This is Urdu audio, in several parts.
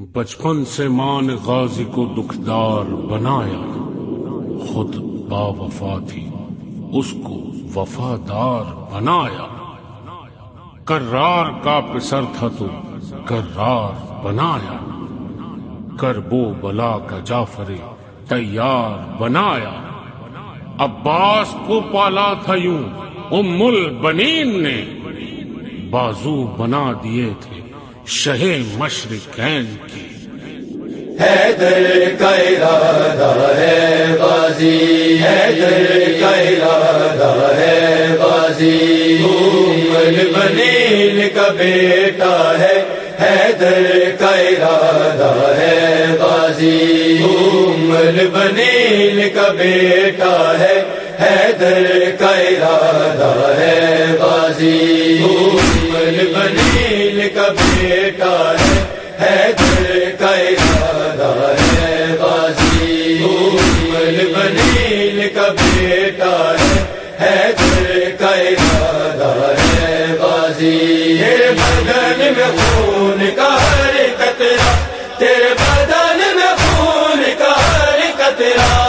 بچپن سے ماں نے غازی کو دکھدار بنایا۔ خود با وفا تھی، اس کو وفادار بنایا۔ کرار کا پسر تھا تو کرار بنایا۔ کربو بلا کا جعفر تیار بنایا۔ عباس کو پالا تھا یوں، ام البنین نے بازو بنا دیے تھے۔ شہ مشرقین کی۔ حیدر کا ارادہ ہے بازی۔ حیدر کا ارادہ ہے بازی۔ عمر بنیل کا بیٹا ہے۔ حیدر کا ارادہ ہے بازی۔ عمر بنیل کا بیٹا ہے۔ حیدر کا ارادہ ہے بنیل کا بیٹا ہے حیدر کا ارادہ ہے، بازی، عمر بنیل کا بیٹا ہے حیدر کا ارادہ ہے، بازی۔ تیرے بدن میں خون کا ہر قطرہ، تیرے بدن میں خون کا ہر قطرہ۔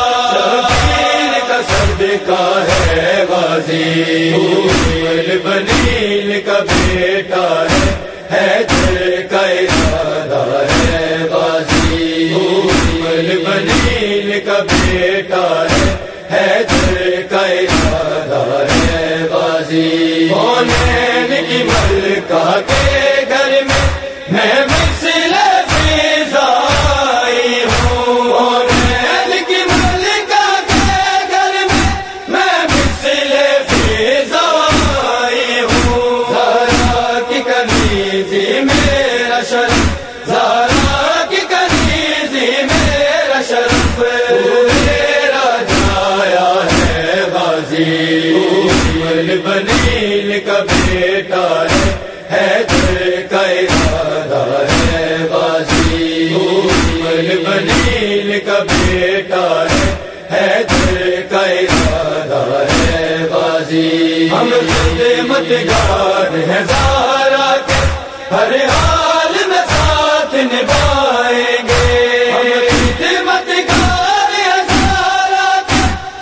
کا سرد کا ہے، بازی۔ عمر بنیل کا بیٹا ہے حیدر کا ارادہ ہے، بازی عمر بنیل کا بیٹا ہے حیدر کا ارادہ ہے، بازی کونین کی مل بنیل کا بیٹا ہے کا ارادہ ہے بازی۔ عمر بنیل کا بیٹا ہے کا ارادہ ہے بازی۔ ہم گار ہیں زارا کے، ہر حال میں ساتھ نبھائیں گے۔ خدمت گار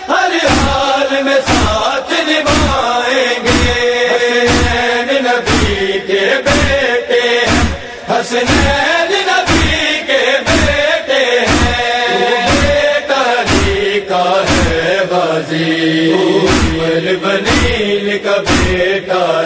ہر حال میں ساتھ نبھائیں گے۔ حسنین نبی کے بیٹے ہیں۔ حسنین نبی کے بیٹے ہیں۔ بیٹا جی کا ہے بازی بنیل کا بیٹا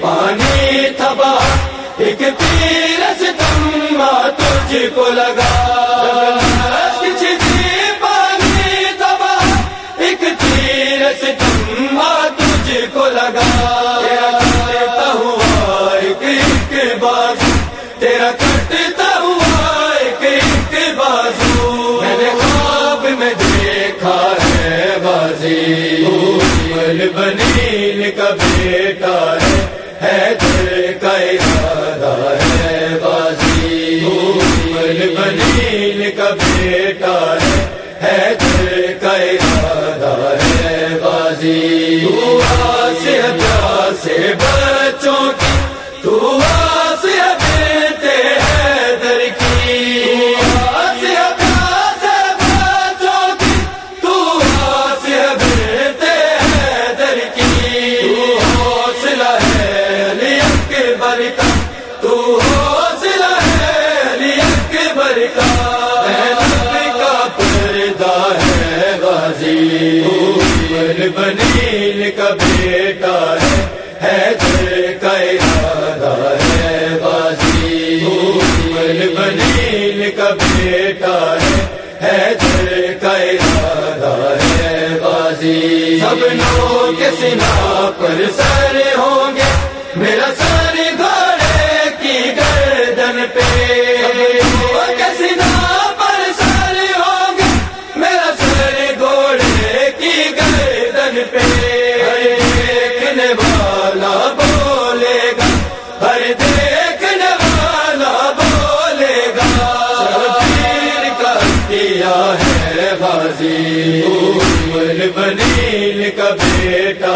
پانی تھبا، ایک تیر ستم تجھ کو لگا۔ مشک چھجی پانی تھبا، ایک تیر ستم تجھ کو لگا۔ تیرا کٹتا ہوا ایک ایک بازو، تیرا کٹتا ہوا ایک ایک بازو۔ میں نے خواب میں دیکھا ہے بازی۔ بنیل کا بیٹا ہے بنیل کا بیٹا ہے حیدر کا ارادہ ہے بازی عمر بنیل کا بیٹا ہے حیدر کا ارادہ ہے بازی سب لوگ کے سنا پر سر ہوں گے، میرا بیٹا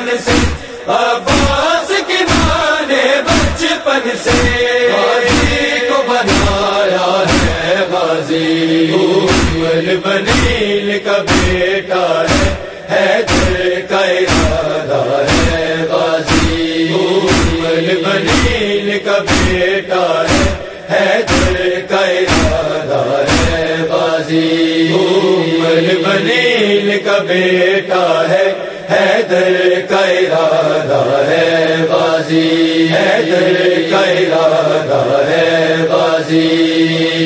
بچپن سے، عباس کی ماں نے بچپن سے۔ غازی کو بنایا ہے غازی عمر بنیل کا بیٹا ہے حیدر کا ارادہ ہے غازی عمر بنیل کا بیٹا ہے حیدر کا ارادہ ہے غازی عمر بنیل کا بیٹا ہے حیدر کا ارادہ ہے غازی حیدر کا ارادہ ہے غازی